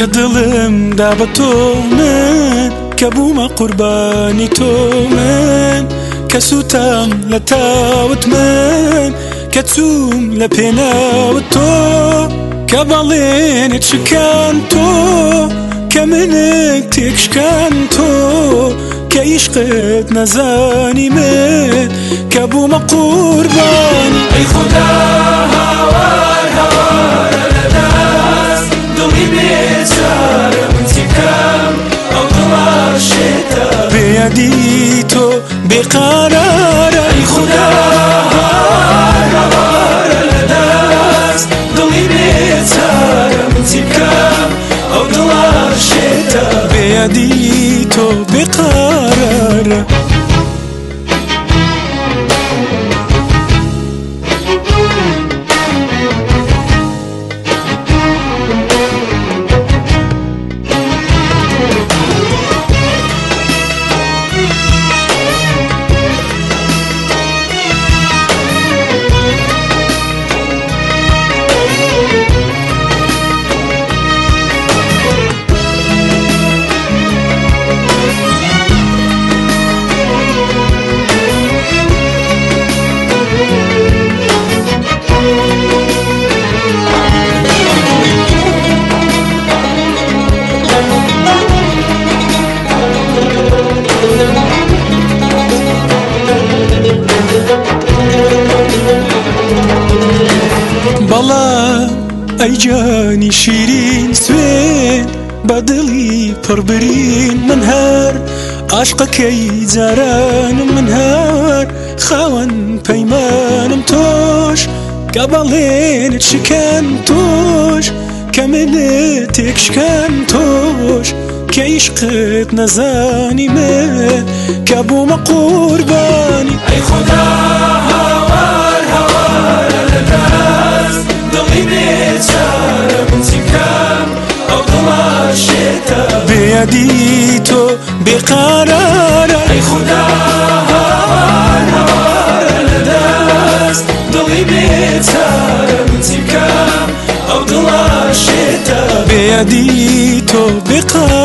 کە دڵم دا بە تۆ من کە بوومە قوربانی تۆ من کە سووتم لە تاوت من کە چوم لە پێناوت تۆ کە بەڵێنت شکان تۆ کە منێک تێکشکان تۆ کە ئیشقت نەزانی من کە بوومە قوربانی ئەی خدا هاوە کردی تو به قرار ای خدا روار دست دومی بیت بەڵام ئەیجانی شیرین سوێن بە دڵی پڕبرین من هەر عاشقەکەی جارانم من هەر خاوەن پەیمانم تۆش کە بەڵێنت شکەن تۆش کە منت تێکشکەن تۆش کە عیشقت نەزانی من کە بوومە قوربانی ئەی خدا چارەمچکان ئەو دڵاشێتە بێدی تۆ بێقارارە ئەی خوددا هاوارە لە دەست دڵی بێ چارەمچکان